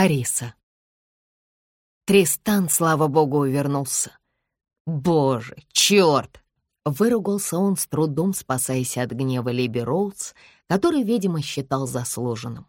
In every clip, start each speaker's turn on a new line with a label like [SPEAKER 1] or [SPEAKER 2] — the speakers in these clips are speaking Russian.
[SPEAKER 1] Париса. Тристан, слава богу, увернулся. «Боже, черт!» — выругался он с трудом, спасаясь от гнева Либи Роуз, который, видимо, считал заслуженным.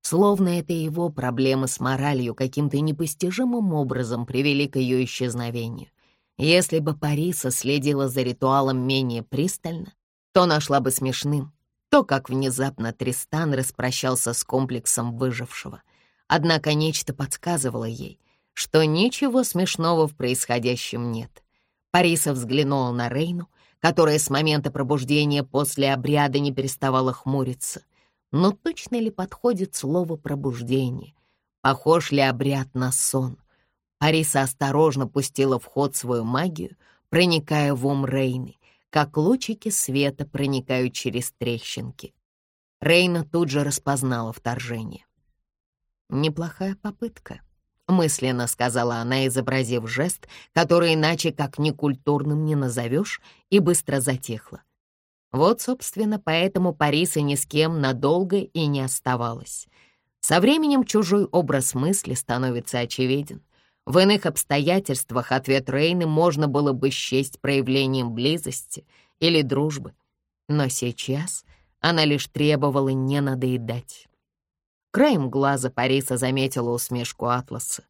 [SPEAKER 1] Словно это его проблемы с моралью каким-то непостижимым образом привели к ее исчезновению. Если бы Париса следила за ритуалом менее пристально, то нашла бы смешным то, как внезапно Тристан распрощался с комплексом выжившего — Однако нечто подсказывало ей, что ничего смешного в происходящем нет. Париса взглянула на Рейну, которая с момента пробуждения после обряда не переставала хмуриться. Но точно ли подходит слово «пробуждение»? Похож ли обряд на сон? Париса осторожно пустила в ход свою магию, проникая в ум Рейны, как лучики света проникают через трещинки. Рейна тут же распознала вторжение. «Неплохая попытка», — мысленно сказала она, изобразив жест, который иначе как некультурным не назовешь, и быстро затихла. Вот, собственно, поэтому Париса ни с кем надолго и не оставалась. Со временем чужой образ мысли становится очевиден. В иных обстоятельствах ответ Рейны можно было бы счесть проявлением близости или дружбы. Но сейчас она лишь требовала не надоедать. Краем глаза Париса заметила усмешку Атласа.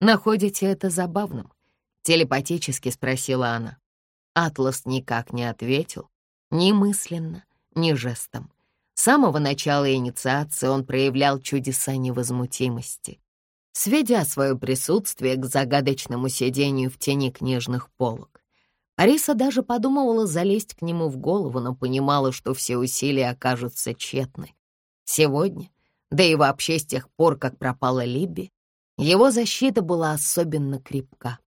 [SPEAKER 1] «Находите это забавным?» — телепатически спросила она. Атлас никак не ответил, ни мысленно, ни жестом. С самого начала инициации он проявлял чудеса невозмутимости, сведя свое присутствие к загадочному сидению в тени книжных полок. Ариса даже подумывала залезть к нему в голову, но понимала, что все усилия окажутся тщетны. Сегодня да и вообще с тех пор, как пропала Либби, его защита была особенно крепка,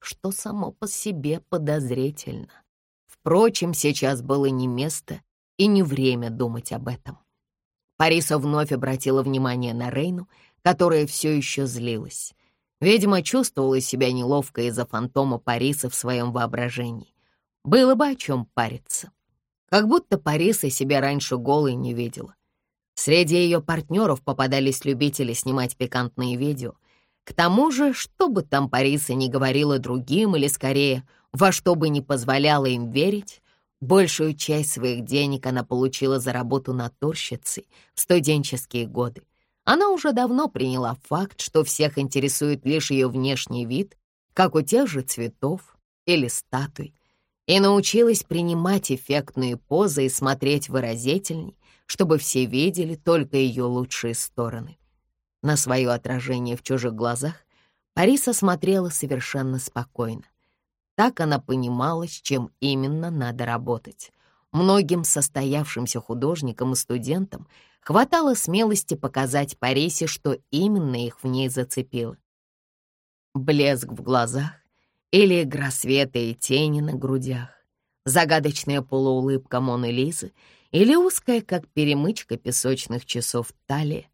[SPEAKER 1] что само по себе подозрительно. Впрочем, сейчас было не место и не время думать об этом. Париса вновь обратила внимание на Рейну, которая все еще злилась. Видимо, чувствовала себя неловко из-за фантома Париса в своем воображении. Было бы о чем париться. Как будто Париса себя раньше голой не видела. Среди ее партнеров попадались любители снимать пикантные видео. К тому же, что бы там Париса не говорила другим, или скорее, во что бы не позволяла им верить, большую часть своих денег она получила за работу натурщицей в студенческие годы. Она уже давно приняла факт, что всех интересует лишь ее внешний вид, как у тех же цветов или статуй, и научилась принимать эффектные позы и смотреть выразительней, чтобы все видели только ее лучшие стороны. На свое отражение в чужих глазах Париса смотрела совершенно спокойно. Так она понимала, с чем именно надо работать. Многим состоявшимся художникам и студентам хватало смелости показать Парисе, что именно их в ней зацепило. Блеск в глазах или игра света и тени на грудях, загадочная полуулыбка Моны Лизы — или узкая, как перемычка песочных часов талия.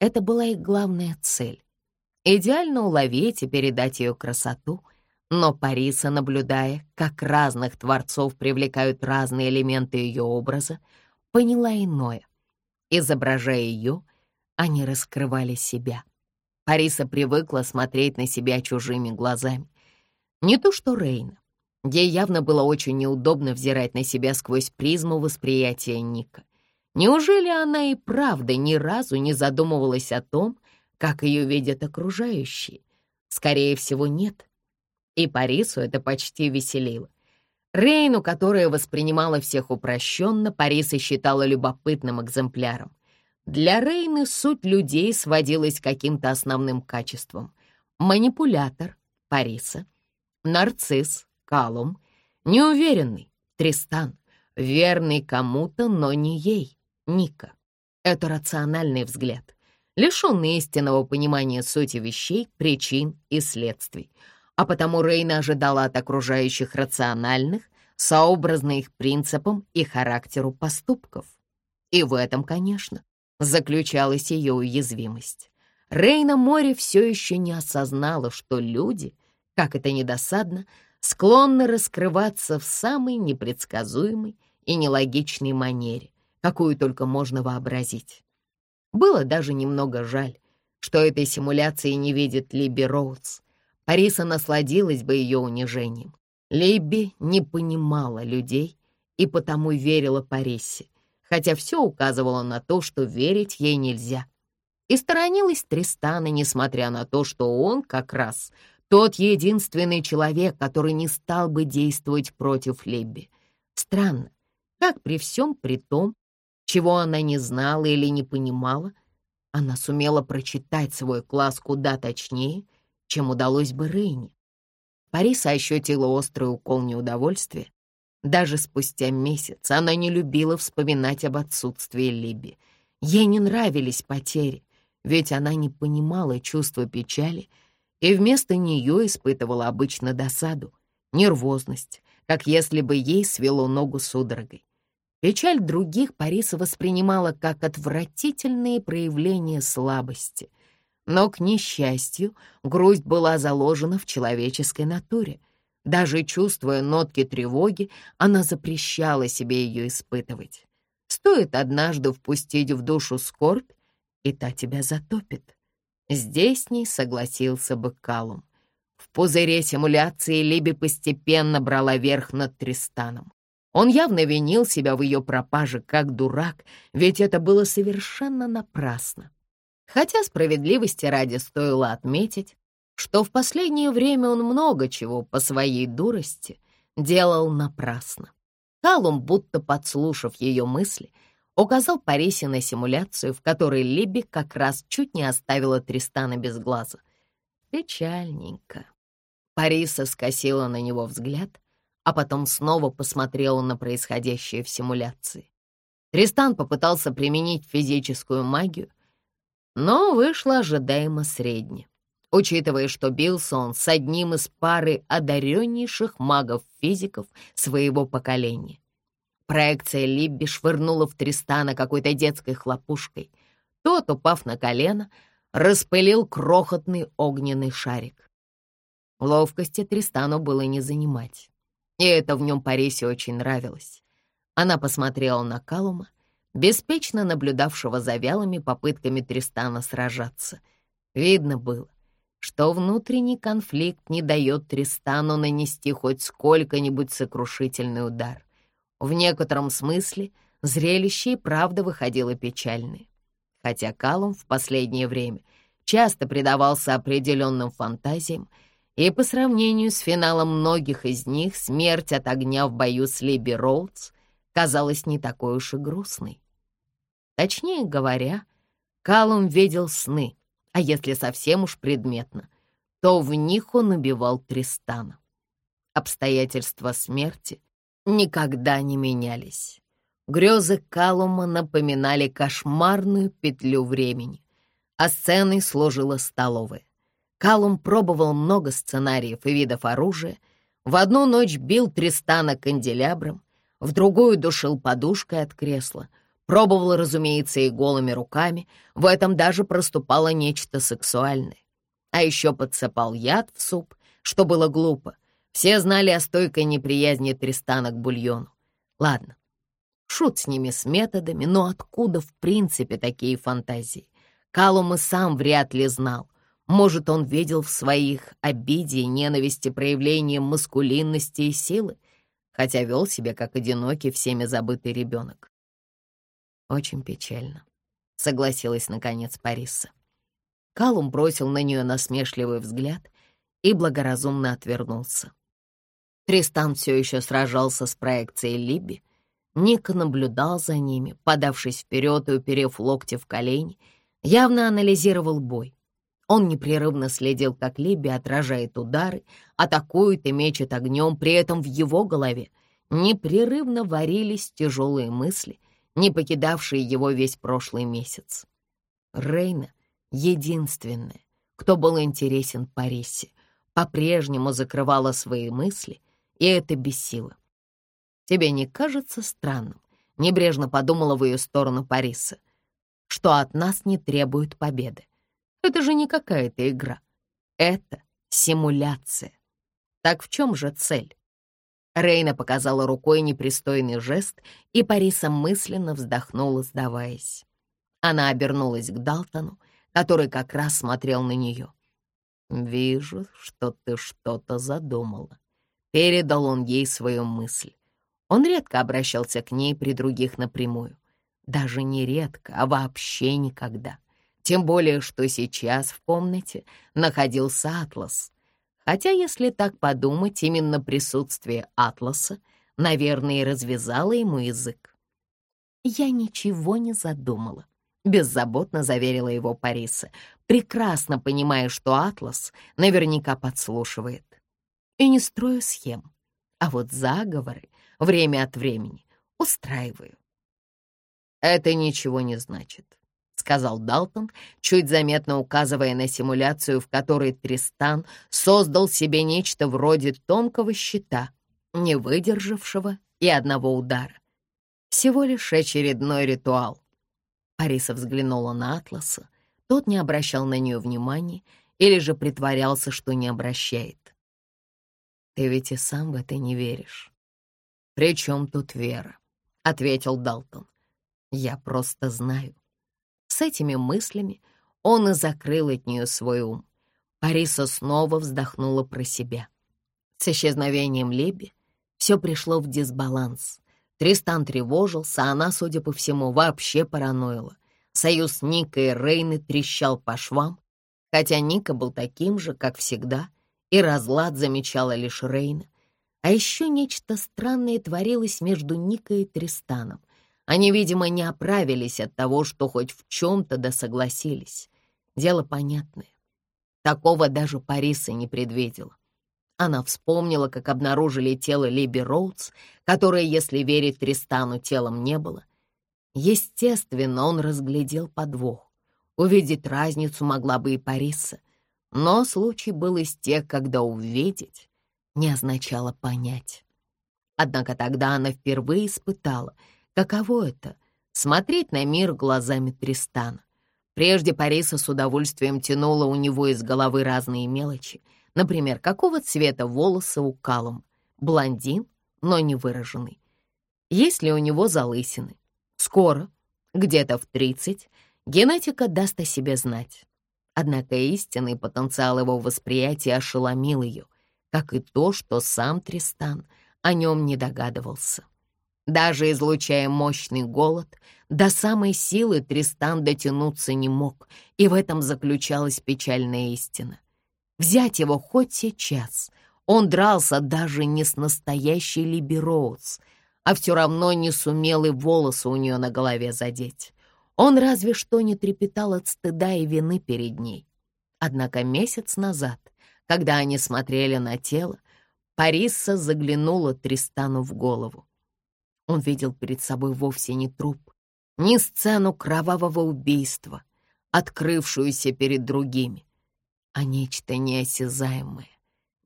[SPEAKER 1] Это была их главная цель — идеально уловить и передать ее красоту, но Париса, наблюдая, как разных творцов привлекают разные элементы ее образа, поняла иное. Изображая ее, они раскрывали себя. Париса привыкла смотреть на себя чужими глазами. Не то что Рейна. Ей явно было очень неудобно взирать на себя сквозь призму восприятия Ника. Неужели она и правда ни разу не задумывалась о том, как ее видят окружающие? Скорее всего, нет. И Парису это почти веселило. Рейну, которая воспринимала всех упрощенно, Париса считала любопытным экземпляром. Для Рейны суть людей сводилась к каким-то основным качествам. Манипулятор — Париса, нарцисс Калум, неуверенный, Тристан, верный кому-то, но не ей, Ника. Это рациональный взгляд, лишенный истинного понимания сути вещей, причин и следствий. А потому Рейна ожидала от окружающих рациональных, сообразно их принципам и характеру поступков. И в этом, конечно, заключалась ее уязвимость. Рейна Море все еще не осознала, что люди, как это недосадно, склонны раскрываться в самой непредсказуемой и нелогичной манере, какую только можно вообразить. Было даже немного жаль, что этой симуляции не видит Либби Роуз. Париса насладилась бы ее унижением. Либби не понимала людей и потому верила Парисе, хотя все указывало на то, что верить ей нельзя. И сторонилась Тристана, несмотря на то, что он как раз тот единственный человек, который не стал бы действовать против Либби. Странно, как при всем при том, чего она не знала или не понимала, она сумела прочитать свой класс куда точнее, чем удалось бы Рейне. Париса ощутила острый укол неудовольствия. Даже спустя месяц она не любила вспоминать об отсутствии Либи. Ей не нравились потери, ведь она не понимала чувства печали и вместо нее испытывала обычно досаду, нервозность, как если бы ей свело ногу судорогой. Печаль других Париса воспринимала как отвратительные проявления слабости. Но, к несчастью, грусть была заложена в человеческой натуре. Даже чувствуя нотки тревоги, она запрещала себе ее испытывать. Стоит однажды впустить в душу скорбь, и та тебя затопит. Здесь с ней согласился бы Калум. В пузыре симуляции Либи постепенно брала верх над Тристаном. Он явно винил себя в ее пропаже как дурак, ведь это было совершенно напрасно. Хотя справедливости ради стоило отметить, что в последнее время он много чего по своей дурости делал напрасно. Калум, будто подслушав ее мысли, указал Парисе на симуляцию, в которой Либи как раз чуть не оставила Тристана без глаза. Печальненько. Париса скосила на него взгляд, а потом снова посмотрела на происходящее в симуляции. Тристан попытался применить физическую магию, но вышло ожидаемо средне, учитывая, что бился он с одним из пары одареннейших магов-физиков своего поколения. Проекция Либби швырнула в Тристана какой-то детской хлопушкой. Тот, упав на колено, распылил крохотный огненный шарик. Ловкости Тристану было не занимать, и это в нем Парисе очень нравилось. Она посмотрела на Калума, беспечно наблюдавшего за вялыми попытками Тристана сражаться. Видно было, что внутренний конфликт не дает Тристану нанести хоть сколько-нибудь сокрушительный удар. В некотором смысле зрелище и правда выходило печальное. Хотя Калум в последнее время часто предавался определенным фантазиям, и по сравнению с финалом многих из них смерть от огня в бою с Либи Роудс казалась не такой уж и грустной. Точнее говоря, Калум видел сны, а если совсем уж предметно, то в них он убивал Тристана. Обстоятельства смерти никогда не менялись. Грезы Калума напоминали кошмарную петлю времени, а сценой служила столовая. Калум пробовал много сценариев и видов оружия. В одну ночь бил Тристана канделябром, в другую душил подушкой от кресла. Пробовал, разумеется, и голыми руками. В этом даже проступало нечто сексуальное. А еще подсыпал яд в суп, что было глупо — все знали о стойкой неприязни Тристана к бульону. Ладно, шут с ними с методами, но откуда в принципе такие фантазии? Калум и сам вряд ли знал. Может, он видел в своих обиде и ненависти проявлением маскулинности и силы, хотя вел себя как одинокий, всеми забытый ребенок. Очень печально, согласилась наконец Париса. Калум бросил на нее насмешливый взгляд и благоразумно отвернулся. Тристан все еще сражался с проекцией Либи. Ника наблюдал за ними, подавшись вперед и уперев локти в колени, явно анализировал бой. Он непрерывно следил, как Либи отражает удары, атакует и мечет огнем, при этом в его голове непрерывно варились тяжелые мысли, не покидавшие его весь прошлый месяц. Рейна — единственная, кто был интересен Парисе, по-прежнему закрывала свои мысли и это бесило. «Тебе не кажется странным?» — небрежно подумала в ее сторону Париса, «что от нас не требуют победы. Это же не какая-то игра. Это симуляция. Так в чем же цель?» Рейна показала рукой непристойный жест, и Париса мысленно вздохнула, сдаваясь. Она обернулась к Далтону, который как раз смотрел на нее. «Вижу, что ты что-то задумала». Передал он ей свою мысль. Он редко обращался к ней при других напрямую. Даже не редко, а вообще никогда. Тем более, что сейчас в комнате находился Атлас. Хотя, если так подумать, именно присутствие Атласа, наверное, и развязало ему язык. «Я ничего не задумала», — беззаботно заверила его Париса, прекрасно понимая, что Атлас наверняка подслушивает. «И не строю схем, а вот заговоры время от времени устраиваю». «Это ничего не значит», — сказал Далтон, чуть заметно указывая на симуляцию, в которой Тристан создал себе нечто вроде тонкого щита, не выдержавшего и одного удара. Всего лишь очередной ритуал. Ариса взглянула на Атласа. Тот не обращал на нее внимания или же притворялся, что не обращает. «Ты ведь и сам в это не веришь». «При чем тут вера?» — ответил Далтон. «Я просто знаю». С этими мыслями он и закрыл от нее свой ум. Париса снова вздохнула про себя. С исчезновением Либи все пришло в дисбаланс. Тристан тревожился, а она, судя по всему, вообще параноила. Союз Ника и Рейны трещал по швам, хотя Ника был таким же, как всегда, и разлад замечала лишь Рейна. А еще нечто странное творилось между Никой и Тристаном. Они, видимо, не оправились от того, что хоть в чем-то да согласились. Дело понятное. Такого даже Париса не предвидела. Она вспомнила, как обнаружили тело Либи Роудс, которое, если верить Тристану, телом не было. Естественно, он разглядел подвох. Увидеть разницу могла бы и Париса, но случай был из тех, когда увидеть не означало понять. Однако тогда она впервые испытала, каково это — смотреть на мир глазами Тристана. Прежде Париса с удовольствием тянула у него из головы разные мелочи — Например, какого цвета волосы у Калум? Блондин, но не выраженный. Есть ли у него залысины? Скоро, где-то в 30, генетика даст о себе знать. Однако истинный потенциал его восприятия ошеломил ее, как и то, что сам Тристан о нем не догадывался. Даже излучая мощный голод, до самой силы Тристан дотянуться не мог, и в этом заключалась печальная истина. Взять его хоть сейчас. Он дрался даже не с настоящей Либи Роуз, а все равно не сумел и волосы у нее на голове задеть. Он разве что не трепетал от стыда и вины перед ней. Однако месяц назад, когда они смотрели на тело, Париса заглянула Тристану в голову. Он видел перед собой вовсе не труп, не сцену кровавого убийства, открывшуюся перед другими а нечто неосязаемое,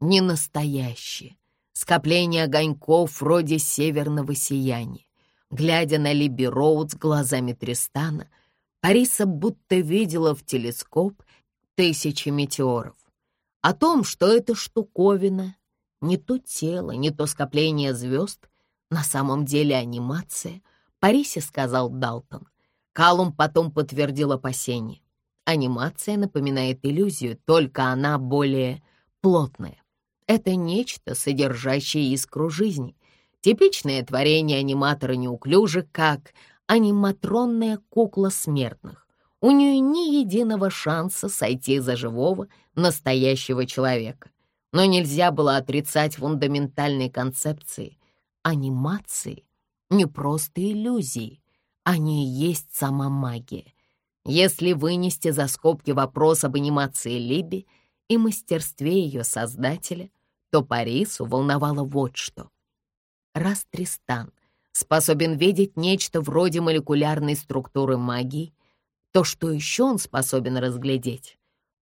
[SPEAKER 1] ненастоящее, скопление огоньков вроде северного сияния. Глядя на Либи Роуд с глазами Тристана, Париса будто видела в телескоп тысячи метеоров. О том, что эта штуковина не то тело, не то скопление звезд, на самом деле анимация, Парисе сказал Далтон. Калум потом подтвердил опасение. Анимация напоминает иллюзию, только она более плотная. Это нечто, содержащее искру жизни. Типичное творение аниматора неуклюже, как аниматронная кукла смертных. У нее ни единого шанса сойти за живого, настоящего человека. Но нельзя было отрицать фундаментальной концепции. Анимации не просто иллюзии, они и есть сама магия — если вынести за скобки вопрос об анимации Либи и мастерстве ее создателя, то Парису волновало вот что. Раз Тристан способен видеть нечто вроде молекулярной структуры магии, то что еще он способен разглядеть?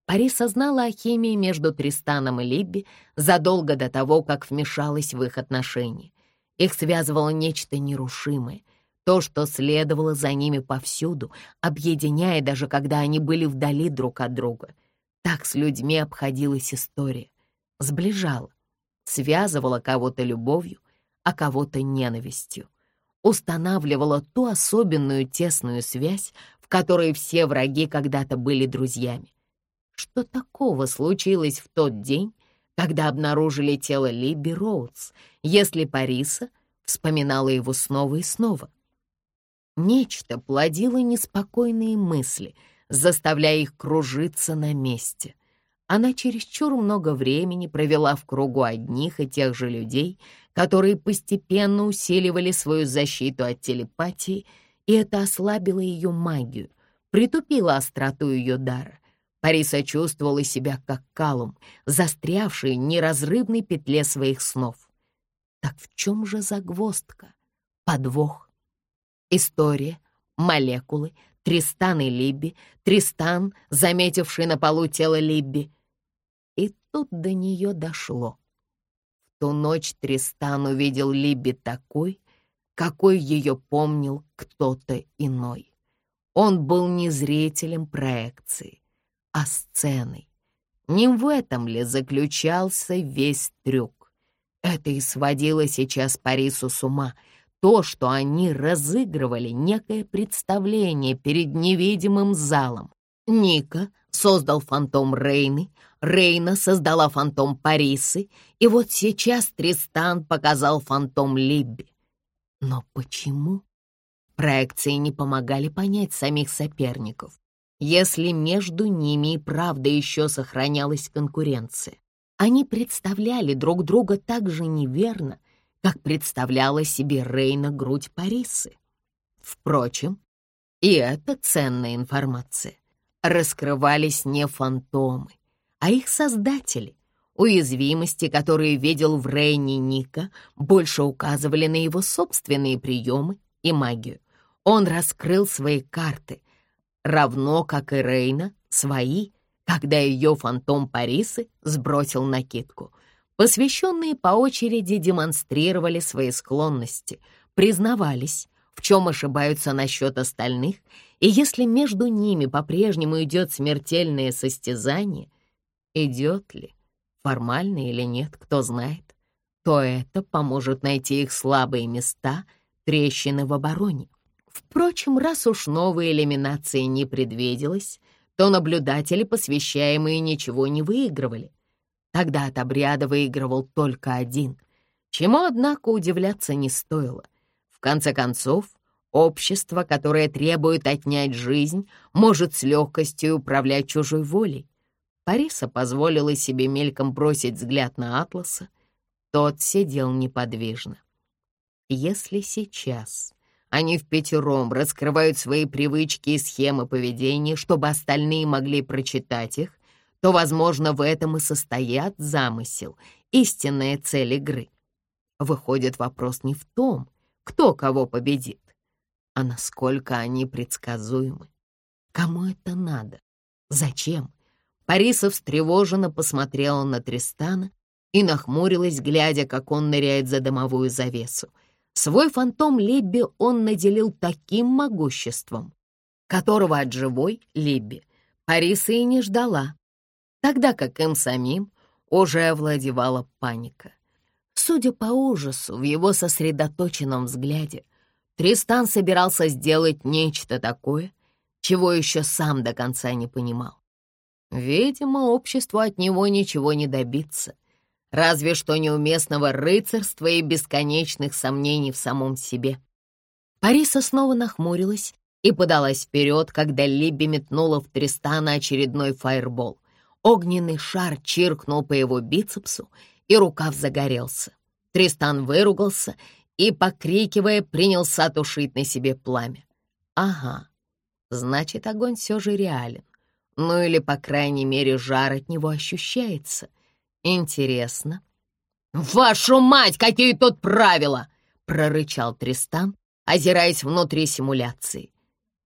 [SPEAKER 1] Париса знала о химии между Тристаном и Либби задолго до того, как вмешалась в их отношения. Их связывало нечто нерушимое — то, что следовало за ними повсюду, объединяя даже когда они были вдали друг от друга. Так с людьми обходилась история. Сближала, связывала кого-то любовью, а кого-то ненавистью. Устанавливала ту особенную тесную связь, в которой все враги когда-то были друзьями. Что такого случилось в тот день, когда обнаружили тело Либби Роудс, если Париса вспоминала его снова и снова? Нечто плодило неспокойные мысли, заставляя их кружиться на месте. Она чересчур много времени провела в кругу одних и тех же людей, которые постепенно усиливали свою защиту от телепатии, и это ослабило ее магию, притупило остроту ее дара. Париса чувствовала себя как калум, застрявший в неразрывной петле своих снов. Так в чем же загвоздка? Подвох. История, молекулы, Тристан и Либби, Тристан, заметивший на полу тело Либби, и тут до нее дошло. Ту ночь Тристан увидел Либби такой, какой ее помнил кто-то иной. Он был не зрителем проекции, а сценой. Не в этом ли заключался весь трюк? Это и сводило сейчас Парису с ума. То, что они разыгрывали некое представление перед невидимым залом. Ника создал фантом Рейны, Рейна создала фантом Парисы, и вот сейчас Тристан показал фантом Либби. Но почему? Проекции не помогали понять самих соперников, если между ними и правда еще сохранялась конкуренция. Они представляли друг друга так же неверно, как представляла себе Рейна грудь Парисы. Впрочем, и это ценная информация. Раскрывались не фантомы, а их создатели. Уязвимости, которые видел в Рейне Ника, больше указывали на его собственные приемы и магию. Он раскрыл свои карты, равно как и Рейна, свои, когда ее фантом Парисы сбросил накидку. Посвященные по очереди демонстрировали свои склонности, признавались, в чем ошибаются насчет остальных, и если между ними по-прежнему идет смертельное состязание, идет ли, формально или нет, кто знает, то это поможет найти их слабые места, трещины в обороне. Впрочем, раз уж новой элиминации не предвиделось, то наблюдатели, посвящаемые, ничего не выигрывали. Тогда от обряда выигрывал только один, чему, однако, удивляться не стоило. В конце концов, общество, которое требует отнять жизнь, может с легкостью управлять чужой волей. Париса позволила себе мельком бросить взгляд на Атласа. Тот сидел неподвижно. Если сейчас они в пятером раскрывают свои привычки и схемы поведения, чтобы остальные могли прочитать их, то, возможно, в этом и состоят замысел, истинная цель игры. Выходит, вопрос не в том, кто кого победит, а насколько они предсказуемы. Кому это надо? Зачем? Париса встревоженно посмотрела на Тристана и нахмурилась, глядя, как он ныряет за домовую завесу. Свой фантом Либби он наделил таким могуществом, которого от живой Либби Париса и не ждала, тогда как им самим уже овладевала паника. Судя по ужасу в его сосредоточенном взгляде, Тристан собирался сделать нечто такое, чего еще сам до конца не понимал. Видимо, обществу от него ничего не добиться, разве что неуместного рыцарства и бесконечных сомнений в самом себе. Париса снова нахмурилась и подалась вперед, когда Либби метнула в Тристана очередной фаербол. Огненный шар чиркнул по его бицепсу, и рукав загорелся. Тристан выругался и, покрикивая, принялся тушить на себе пламя. Ага, значит, огонь все же реален. Ну или, по крайней мере, жар от него ощущается. Интересно. «Вашу мать, какие тут правила!» — прорычал Тристан, озираясь внутри симуляции.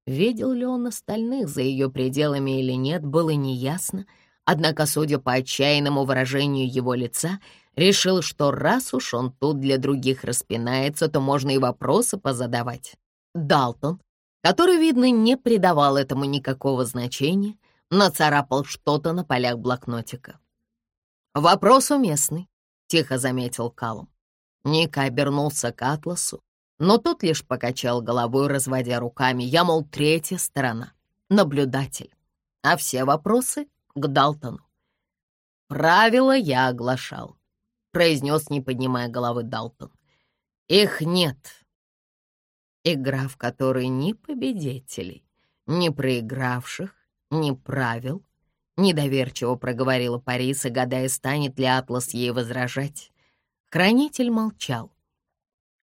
[SPEAKER 1] Видел ли он остальных за ее пределами или нет, было неясно, однако, судя по отчаянному выражению его лица, решил, что раз уж он тут для других распинается, то можно и вопросы позадавать. Далтон, который, видно, не придавал этому никакого значения, нацарапал что-то на полях блокнотика. «Вопрос уместный», — тихо заметил Калум. Ника обернулся к Атласу, Но тот лишь покачал головой, разводя руками. Я, мол, третья сторона, наблюдатель. А все вопросы к Далтону. «Правила я оглашал», — произнес, не поднимая головы Далтон. «Их нет. Игра, в которой ни победителей, ни проигравших, ни правил, недоверчиво проговорила Париса, гадая, станет ли Атлас ей возражать. Хранитель молчал.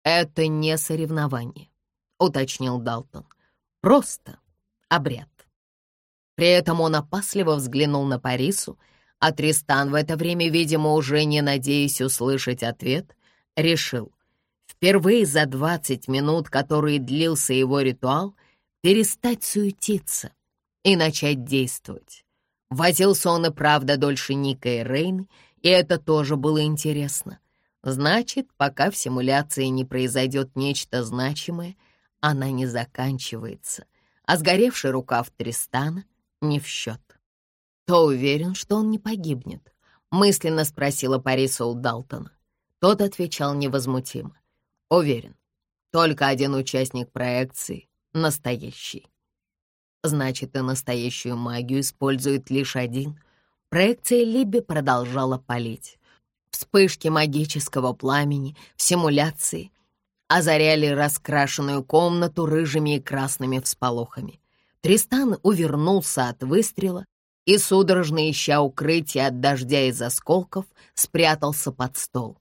[SPEAKER 1] «Это не соревнование», — уточнил Далтон. «Просто обряд». При этом он опасливо взглянул на Парису, а Тристан в это время, видимо, уже не надеясь услышать ответ, решил, впервые за двадцать минут, которые длился его ритуал, перестать суетиться и начать действовать. Возился он и правда дольше Ника и Рейны, и это тоже было интересно. Значит, пока в симуляции не произойдет нечто значимое, она не заканчивается, а сгоревший рукав Тристана не в счет. То уверен, что он не погибнет? Мысленно спросила Париса у Далтона. Тот отвечал невозмутимо. Уверен, только один участник проекции — настоящий. Значит, и настоящую магию использует лишь один. Проекция Либби продолжала палить. Вспышки магического пламени в симуляции озаряли раскрашенную комнату рыжими и красными всполохами. Тристан увернулся от выстрела и, судорожно ища укрытие от дождя из осколков, спрятался под стол.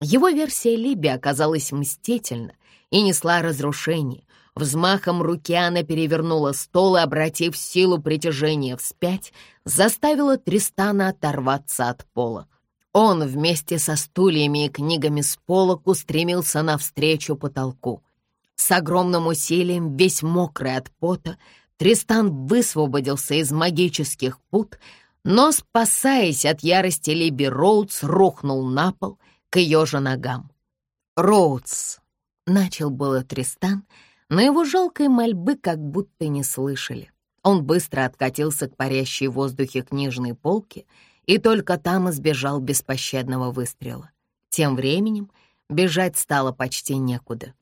[SPEAKER 1] Его версия Либи оказалась мстительна и несла разрушение. Взмахом руки она перевернула стол и, обратив силу притяжения вспять, заставила Тристана оторваться от пола. Он вместе со стульями и книгами с полок устремился навстречу потолку. С огромным усилием, весь мокрый от пота, Тристан высвободился из магических пут, но, спасаясь от ярости Либи Роудс, рухнул на пол к ее же ногам. «Роудс!» — начал было Тристан, но его жалкой мольбы как будто не слышали. Он быстро откатился к парящей в воздухе книжной полке и только там избежал беспощадного выстрела. Тем временем бежать стало почти некуда.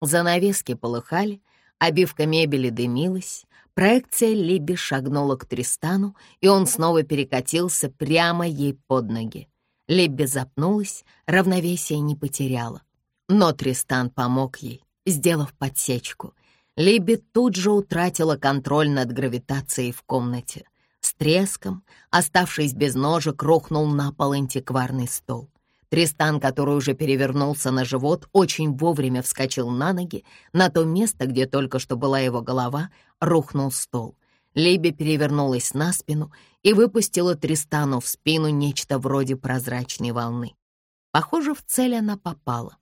[SPEAKER 1] Занавески полыхали, обивка мебели дымилась, проекция Либи шагнула к Тристану, и он снова перекатился прямо ей под ноги. Либби запнулась, равновесие не потеряла. Но Тристан помог ей, сделав подсечку. Либби тут же утратила контроль над гравитацией в комнате. С треском, оставшись без ножек, рухнул на пол антикварный стол. Тристан, который уже перевернулся на живот, очень вовремя вскочил на ноги. На то место, где только что была его голова, рухнул стол. Либи перевернулась на спину и выпустила Тристану в спину нечто вроде прозрачной волны. Похоже, в цель она попала,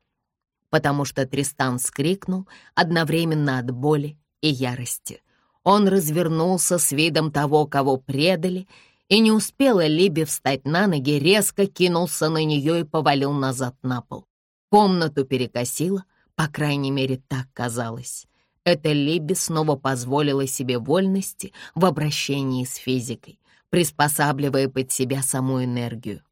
[SPEAKER 1] потому что Тристан вскрикнул одновременно от боли и ярости. Он развернулся с видом того, кого предали, и не успела Либи встать на ноги, резко кинулся на нее и повалил назад на пол. Комнату перекосило, по крайней мере, так казалось. Это Либи снова позволила себе вольности в обращении с физикой, приспосабливая под себя саму энергию.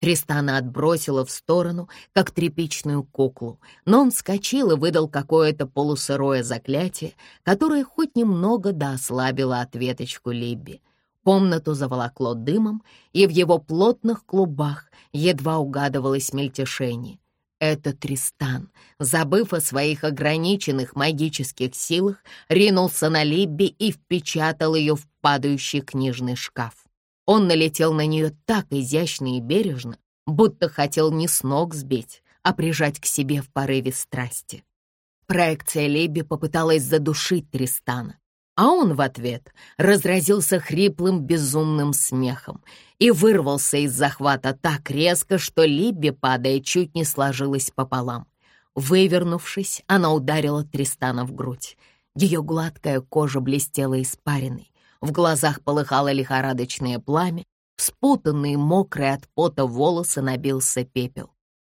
[SPEAKER 1] Тристана отбросила в сторону, как тряпичную куклу, но он вскочил и выдал какое-то полусырое заклятие, которое хоть немного да ослабило ответочку Либби. Комнату заволокло дымом, и в его плотных клубах едва угадывалось мельтешение. Это Тристан, забыв о своих ограниченных магических силах, ринулся на Либби и впечатал ее в падающий книжный шкаф. Он налетел на нее так изящно и бережно, будто хотел не с ног сбить, а прижать к себе в порыве страсти. Проекция Либби попыталась задушить Тристана, а он в ответ разразился хриплым безумным смехом и вырвался из захвата так резко, что Либби, падая, чуть не сложилась пополам. Вывернувшись, она ударила Тристана в грудь. Ее гладкая кожа блестела испариной, в глазах полыхало лихорадочное пламя, спутанные, мокрые от пота волосы набился пепел.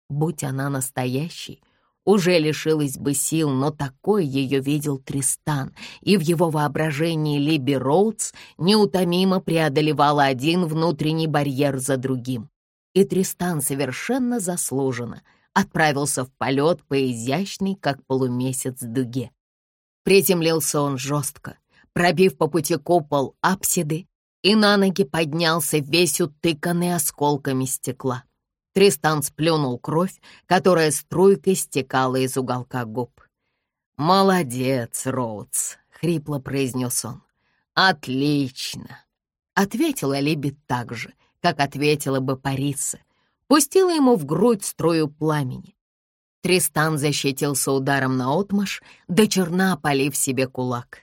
[SPEAKER 1] Будь она настоящей, уже лишилась бы сил, но такой ее видел Тристан, и в его воображении Либи Роудс неутомимо преодолевала один внутренний барьер за другим. И Тристан совершенно заслуженно отправился в полет по изящной, как полумесяц, дуге. Приземлился он жестко, пробив по пути купол апсиды, и на ноги поднялся весь утыканный осколками стекла. Тристан сплюнул кровь, которая струйкой стекала из уголка губ. «Молодец, Роудс», — хрипло произнес он. «Отлично!» — ответила Либи так же, как ответила бы Париса. Пустила ему в грудь струю пламени. Тристан защитился ударом на отмаш, до черна опалив себе кулак.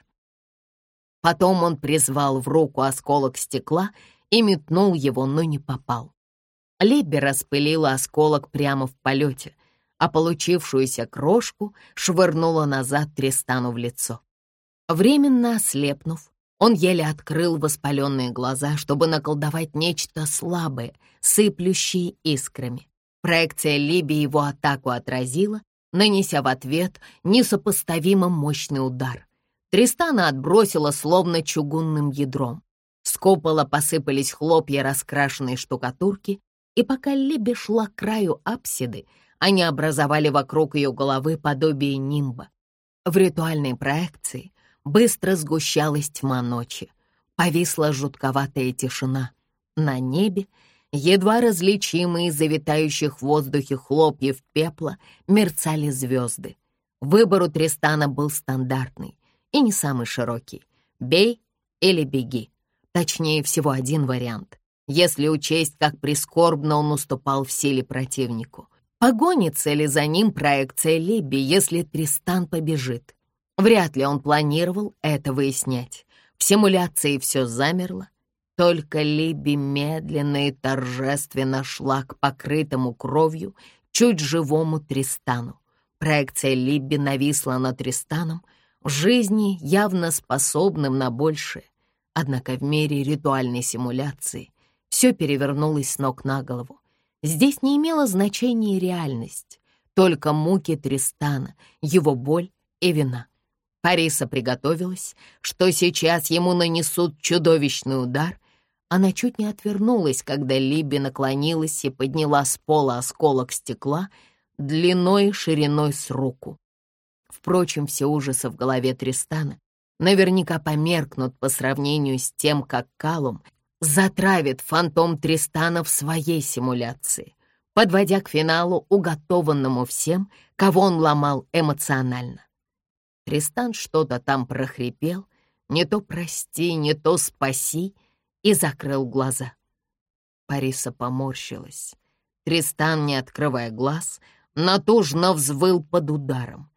[SPEAKER 1] Потом он призвал в руку осколок стекла и метнул его, но не попал. Либби распылила осколок прямо в полете, а получившуюся крошку швырнула назад Тристану в лицо. Временно ослепнув, он еле открыл воспаленные глаза, чтобы наколдовать нечто слабое, сыплющее искрами. Проекция Либи его атаку отразила, нанеся в ответ несопоставимо мощный удар. Тристана отбросила словно чугунным ядром. С купола посыпались хлопья раскрашенной штукатурки, и пока Либи шла к краю апсиды, они образовали вокруг ее головы подобие нимба. В ритуальной проекции быстро сгущалась тьма ночи. Повисла жутковатая тишина. На небе Едва различимые завитающих в воздухе хлопьев пепла мерцали звезды. Выбор у Тристана был стандартный и не самый широкий. Бей или беги. Точнее всего один вариант, если учесть, как прискорбно он уступал в силе противнику. Погонится ли за ним проекция Либи, если Тристан побежит? Вряд ли он планировал это выяснять. В симуляции все замерло, только Либи медленно и торжественно шла к покрытому кровью, чуть живому Тристану. Проекция Либби нависла над Тристаном, в жизни явно способным на большее. Однако в мире ритуальной симуляции все перевернулось с ног на голову. Здесь не имело значения реальность, только муки Тристана, его боль и вина. Париса приготовилась, что сейчас ему нанесут чудовищный удар, она чуть не отвернулась, когда Либи наклонилась и подняла с пола осколок стекла длиной и шириной с руку. Впрочем, все ужасы в голове Тристана наверняка померкнут по сравнению с тем, как Калум затравит фантом Тристана в своей симуляции, подводя к финалу, уготованному всем, кого он ломал эмоционально. Тристан что-то там прохрипел, не то прости, не то спаси, и закрыл глаза. Париса поморщилась. Тристан, не открывая глаз, натужно взвыл под ударом.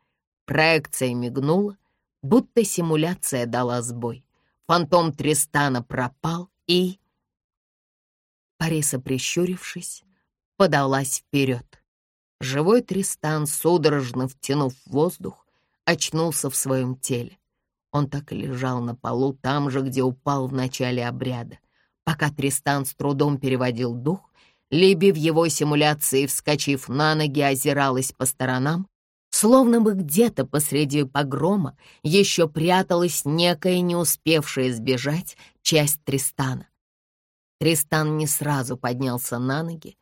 [SPEAKER 1] Проекция мигнула, будто симуляция дала сбой. Фантом Тристана пропал и... Париса, прищурившись, подалась вперед. Живой Тристан, судорожно втянув воздух, очнулся в своем теле. Он так и лежал на полу, там же, где упал в начале обряда. Пока Тристан с трудом переводил дух, Либи в его симуляции, вскочив на ноги, озиралась по сторонам, словно бы где-то посреди погрома еще пряталась некая не успевшая сбежать часть Тристана. Тристан не сразу поднялся на ноги.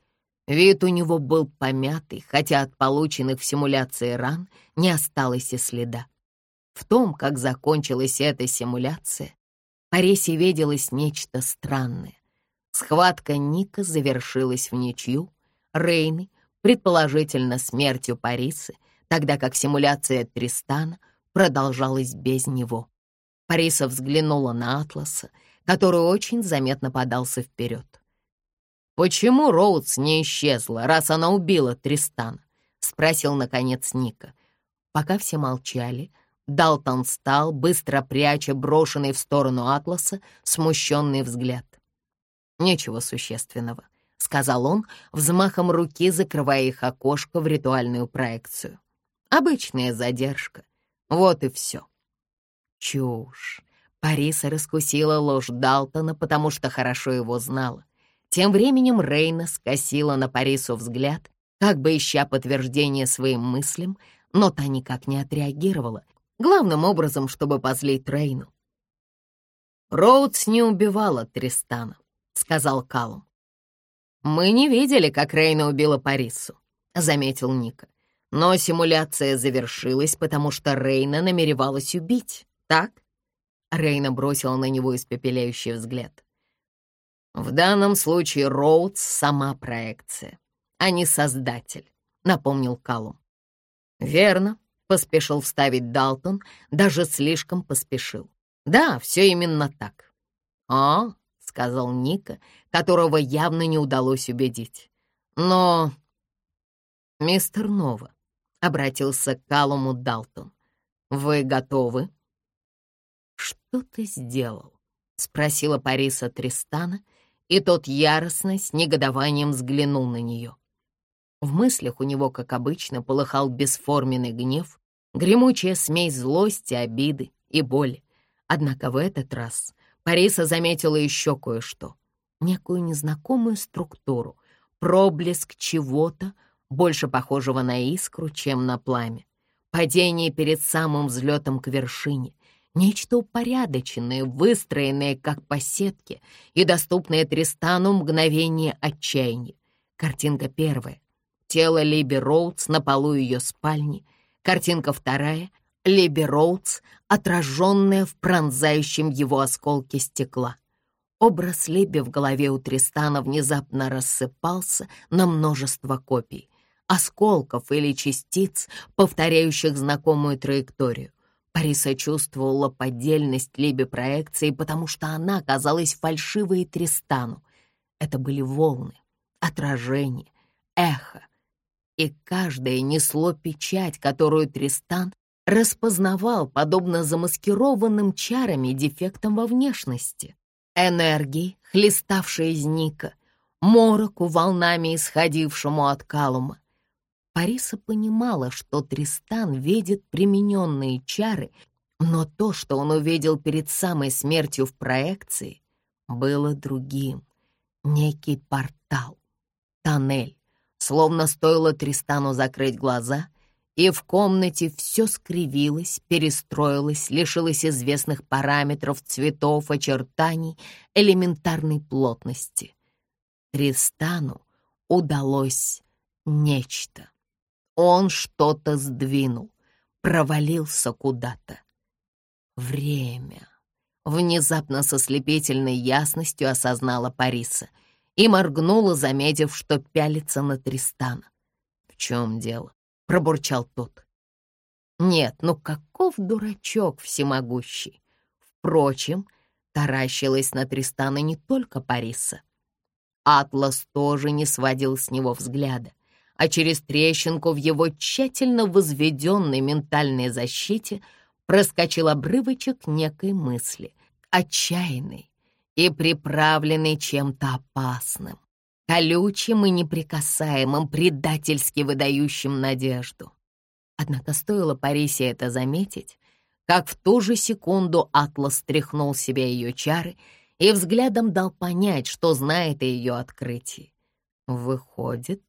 [SPEAKER 1] Вид у него был помятый, хотя от полученных в симуляции ран не осталось и следа. В том, как закончилась эта симуляция, Парисе виделось нечто странное. Схватка Ника завершилась в ничью, Рейны, предположительно смертью Парисы, тогда как симуляция Тристана продолжалась без него. Париса взглянула на Атласа, который очень заметно подался вперед. «Почему Роудс не исчезла, раз она убила Тристана?» — спросил, наконец, Ника. Пока все молчали, — Далтон встал, быстро пряча брошенный в сторону Атласа смущенный взгляд. «Ничего существенного», — сказал он, взмахом руки закрывая их окошко в ритуальную проекцию. «Обычная задержка. Вот и все». Чушь. Париса раскусила ложь Далтона, потому что хорошо его знала. Тем временем Рейна скосила на Парису взгляд, как бы ища подтверждение своим мыслям, но та никак не отреагировала, Главным образом, чтобы позлить Рейну. «Роудс не убивала Тристана», — сказал Калум. «Мы не видели, как Рейна убила Парису. — заметил Ника. «Но симуляция завершилась, потому что Рейна намеревалась убить, так?» Рейна бросила на него испепеляющий взгляд. «В данном случае Роудс — сама проекция, а не создатель», — напомнил Калум. «Верно», — поспешил вставить Далтон, даже слишком поспешил. «Да, все именно так». «А», — сказал Ника, которого явно не удалось убедить. «Но...» «Мистер Нова», — обратился к Калуму Далтон, — «вы готовы?» «Что ты сделал?» — спросила Париса Тристана, и тот яростно, с негодованием взглянул на нее. В мыслях у него, как обычно, полыхал бесформенный гнев, гремучая смесь злости, обиды и боли. Однако в этот раз Париса заметила еще кое-что, некую незнакомую структуру, проблеск чего-то, больше похожего на искру, чем на пламя. Падение перед самым взлетом к вершине, нечто упорядоченное, выстроенное как по сетке и доступное Тристану мгновение отчаяния. Картинка первая тело Либи Роудс на полу ее спальни. Картинка вторая — Либи Роудс, отраженная в пронзающем его осколке стекла. Образ Либи в голове у Тристана внезапно рассыпался на множество копий, осколков или частиц, повторяющих знакомую траекторию. Париса чувствовала поддельность Либи проекции, потому что она казалась фальшивой Тристану. Это были волны, отражения, эхо, и каждое несло печать, которую Тристан распознавал, подобно замаскированным чарами дефектам во внешности. Энергии, хлеставшей из Ника, мороку, волнами исходившему от Калума. Париса понимала, что Тристан видит примененные чары, но то, что он увидел перед самой смертью в проекции, было другим. Некий портал, тоннель, Словно стоило Тристану закрыть глаза, и в комнате все скривилось, перестроилось, лишилось известных параметров, цветов, очертаний, элементарной плотности. Тристану удалось нечто. Он что-то сдвинул, провалился куда-то. Время. Внезапно со слепительной ясностью осознала Париса — и моргнула, заметив, что пялится на Тристана. «В чем дело?» — пробурчал тот. «Нет, ну каков дурачок всемогущий!» Впрочем, таращилась на Тристана не только Париса. Атлас тоже не сводил с него взгляда, а через трещинку в его тщательно возведенной ментальной защите проскочил обрывочек некой мысли, отчаянной, и приправленный чем-то опасным, колючим и неприкасаемым, предательски выдающим надежду. Однако стоило Парисе это заметить, как в ту же секунду Атлас стряхнул себя ее чары и взглядом дал понять, что знает о ее открытии. Выходит,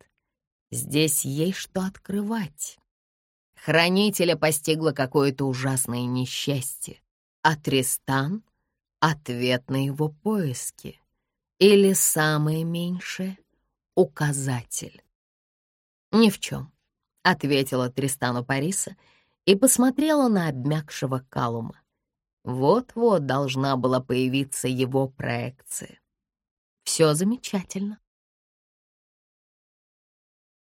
[SPEAKER 1] здесь есть что открывать. Хранителя постигло какое-то ужасное несчастье, а Тристан — ответ на его поиски или самое меньшее — указатель. «Ни в чем», — ответила Тристану Париса и посмотрела на обмякшего Калума. Вот-вот должна была появиться его проекция. Все замечательно.